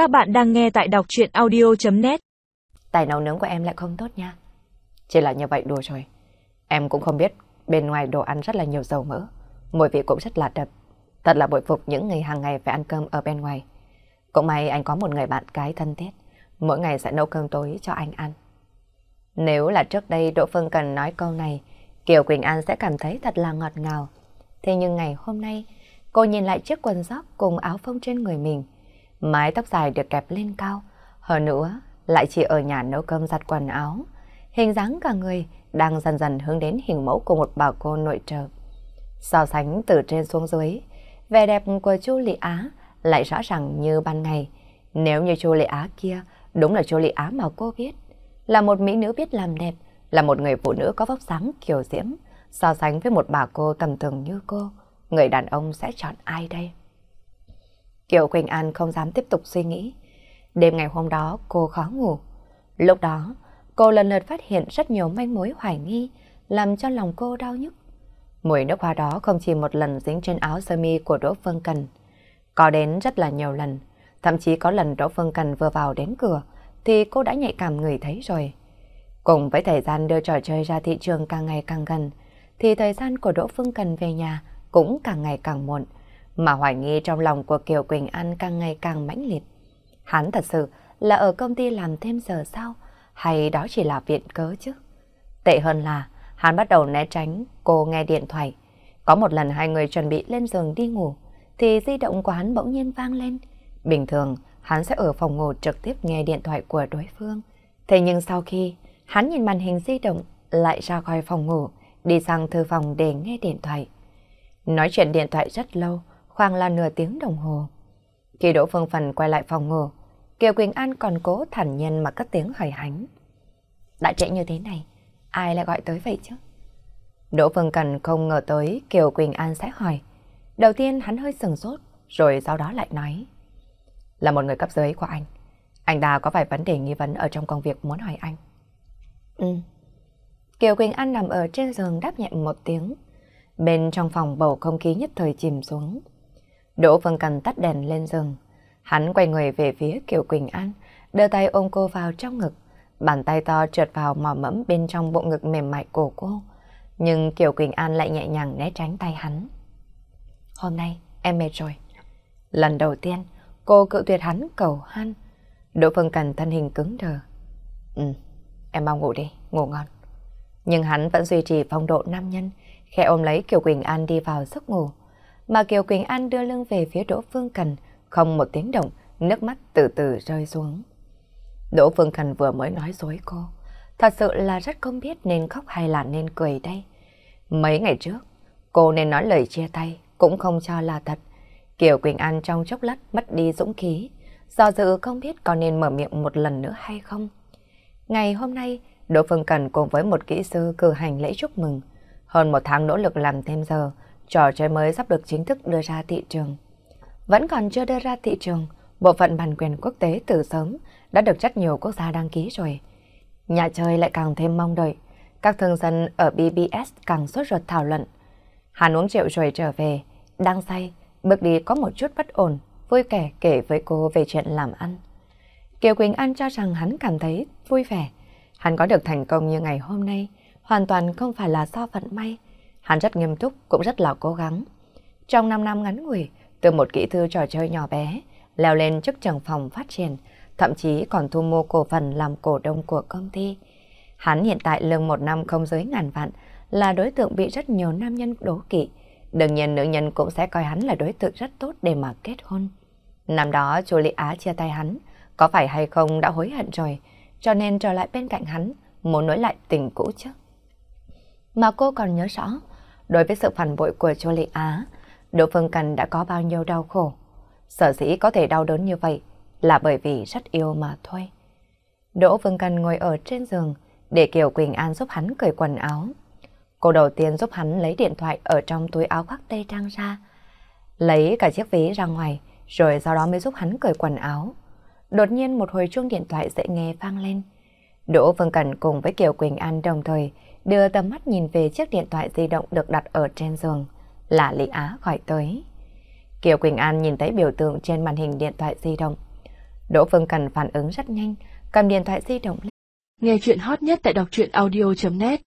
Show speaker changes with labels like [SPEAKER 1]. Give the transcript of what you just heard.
[SPEAKER 1] Các bạn đang nghe tại đọc chuyện audio.net
[SPEAKER 2] Tài nấu nướng của em lại không tốt nha. Chỉ là như vậy đùa rồi. Em cũng không biết bên ngoài đồ ăn rất là nhiều dầu mỡ. Mùi vị cũng rất là đậm. Thật là bội phục những người hàng ngày phải ăn cơm ở bên ngoài. Cũng may anh có một người bạn cái thân thiết. Mỗi ngày sẽ nấu cơm tối cho anh ăn. Nếu là trước đây Đỗ Phương Cần nói câu này, Kiều Quỳnh An sẽ cảm thấy thật là ngọt ngào. Thế nhưng ngày hôm nay, cô nhìn lại chiếc quần giáp cùng áo phông trên người mình. Mái tóc dài được kẹp lên cao. Hơn nữa, lại chỉ ở nhà nấu cơm giặt quần áo. Hình dáng cả người đang dần dần hướng đến hình mẫu của một bà cô nội trợ. So sánh từ trên xuống dưới, vẻ đẹp của Chu Lị Á lại rõ ràng như ban ngày. Nếu như Chu Lị Á kia đúng là Chu Lị Á mà cô biết, là một mỹ nữ biết làm đẹp, là một người phụ nữ có vóc dáng kiều diễm, so sánh với một bà cô tầm thường như cô, người đàn ông sẽ chọn ai đây? Kiều Quỳnh An không dám tiếp tục suy nghĩ. Đêm ngày hôm đó cô khó ngủ. Lúc đó, cô lần lượt phát hiện rất nhiều manh mối hoài nghi, làm cho lòng cô đau nhức. Mùi nước hoa đó không chỉ một lần dính trên áo sơ mi của Đỗ Phương Cần, có đến rất là nhiều lần. Thậm chí có lần Đỗ Phương Cần vừa vào đến cửa, thì cô đã nhạy cảm người thấy rồi. Cùng với thời gian đưa trò chơi ra thị trường càng ngày càng gần, thì thời gian của Đỗ Phương Cần về nhà cũng càng ngày càng muộn, mà hoài nghi trong lòng của Kiều Quỳnh An càng ngày càng mãnh liệt. Hắn thật sự là ở công ty làm thêm giờ sao, hay đó chỉ là viện cớ chứ? Tệ hơn là, hắn bắt đầu né tránh cô nghe điện thoại. Có một lần hai người chuẩn bị lên giường đi ngủ, thì di động của hắn bỗng nhiên vang lên. Bình thường, hắn sẽ ở phòng ngủ trực tiếp nghe điện thoại của đối phương. Thế nhưng sau khi hắn nhìn màn hình di động, lại ra khỏi phòng ngủ, đi sang thư phòng để nghe điện thoại. Nói chuyện điện thoại rất lâu, khoảng là nửa tiếng đồng hồ. Khi Đỗ Phương Phần quay lại phòng ngủ, Kiều Quỳnh An còn cố thản nhiên mà cất tiếng hỏi hánh. Đã trễ như thế này, ai lại gọi tới vậy chứ? Đỗ Phương Cần không ngờ tới Kiều Quỳnh An sẽ hỏi. Đầu tiên hắn hơi sừng sốt, rồi sau đó lại nói. Là một người cấp dưới của anh. Anh ta có vài vấn đề nghi vấn ở trong công việc muốn hỏi anh. Ừ. Kiều Quỳnh An nằm ở trên giường đáp nhẹ một tiếng. Bên trong phòng bầu không khí nhất thời chìm xuống. Đỗ Vân Cần tắt đèn lên giường. Hắn quay người về phía Kiều Quỳnh An, đưa tay ôm cô vào trong ngực. Bàn tay to trượt vào mỏ mẫm bên trong bộ ngực mềm mại của cô. Nhưng Kiều Quỳnh An lại nhẹ nhàng né tránh tay hắn. Hôm nay em mệt rồi. Lần đầu tiên, cô cự tuyệt hắn cầu han. Đỗ Vân Cần thân hình cứng đờ. Ừ, em mau ngủ đi, ngủ ngon. Nhưng hắn vẫn duy trì phong độ nam nhân, khẽ ôm lấy Kiều Quỳnh An đi vào giấc ngủ. Mà Kiều Quỳnh An đưa lưng về phía Đỗ Phương Cần, không một tiếng động, nước mắt từ từ rơi xuống. Đỗ Phương Cần vừa mới nói dối cô. Thật sự là rất không biết nên khóc hay là nên cười đây. Mấy ngày trước, cô nên nói lời chia tay, cũng không cho là thật. Kiều Quỳnh An trong chốc lát mất đi dũng khí, do dự không biết có nên mở miệng một lần nữa hay không. Ngày hôm nay, Đỗ Phương Cần cùng với một kỹ sư cử hành lễ chúc mừng. Hơn một tháng nỗ lực làm thêm giờ, trò chơi mới sắp được chính thức đưa ra thị trường. Vẫn còn chưa đưa ra thị trường, bộ phận bản quyền quốc tế từ sớm đã được rất nhiều quốc gia đăng ký rồi. Nhà chơi lại càng thêm mong đợi, các thương dân ở BBS càng sốt ruột thảo luận. Hàn uống rượu rồi trở về, đang say, bước đi có một chút bất ổn, vui vẻ kể với cô về chuyện làm ăn. Kiều Quỳnh An cho rằng hắn cảm thấy vui vẻ. Hắn có được thành công như ngày hôm nay, hoàn toàn không phải là do vận may. Hắn rất nghiêm túc, cũng rất là cố gắng. Trong 5 năm ngắn ngủi, từ một kỹ thư trò chơi nhỏ bé, leo lên chức trưởng phòng phát triển, thậm chí còn thu mua cổ phần làm cổ đông của công ty. Hắn hiện tại lương một năm không dưới ngàn vạn, là đối tượng bị rất nhiều nam nhân đố kỵ. Đương nhiên nữ nhân cũng sẽ coi hắn là đối tượng rất tốt để mà kết hôn. Năm đó chú Lý Á chia tay hắn, có phải hay không đã hối hận rồi, cho nên trở lại bên cạnh hắn, muốn nối lại tình cũ chứ. Mà cô còn nhớ rõ, đối với sự phản bội của Chu Lệ Á, Đỗ Phương Cần đã có bao nhiêu đau khổ. Sở dĩ có thể đau đớn như vậy là bởi vì rất yêu mà thôi. Đỗ Phương Cần ngồi ở trên giường để Kiều Quỳnh An giúp hắn cởi quần áo. Cô đầu tiên giúp hắn lấy điện thoại ở trong túi áo khoác tây trang ra, lấy cả chiếc ví ra ngoài, rồi sau đó mới giúp hắn cởi quần áo. Đột nhiên một hồi chuông điện thoại dễ nghe vang lên. Đỗ Phương Cần cùng với Kiều Quỳnh An đồng thời đưa tầm mắt nhìn về chiếc điện thoại di động được đặt ở trên giường là Lý Á gọi tới. Kiều Quỳnh An nhìn thấy biểu tượng trên màn hình điện thoại di động. Đỗ Phương Cần phản ứng rất nhanh, cầm điện thoại di động lên.
[SPEAKER 1] Nghe chuyện hot nhất tại đọc truyện audio.net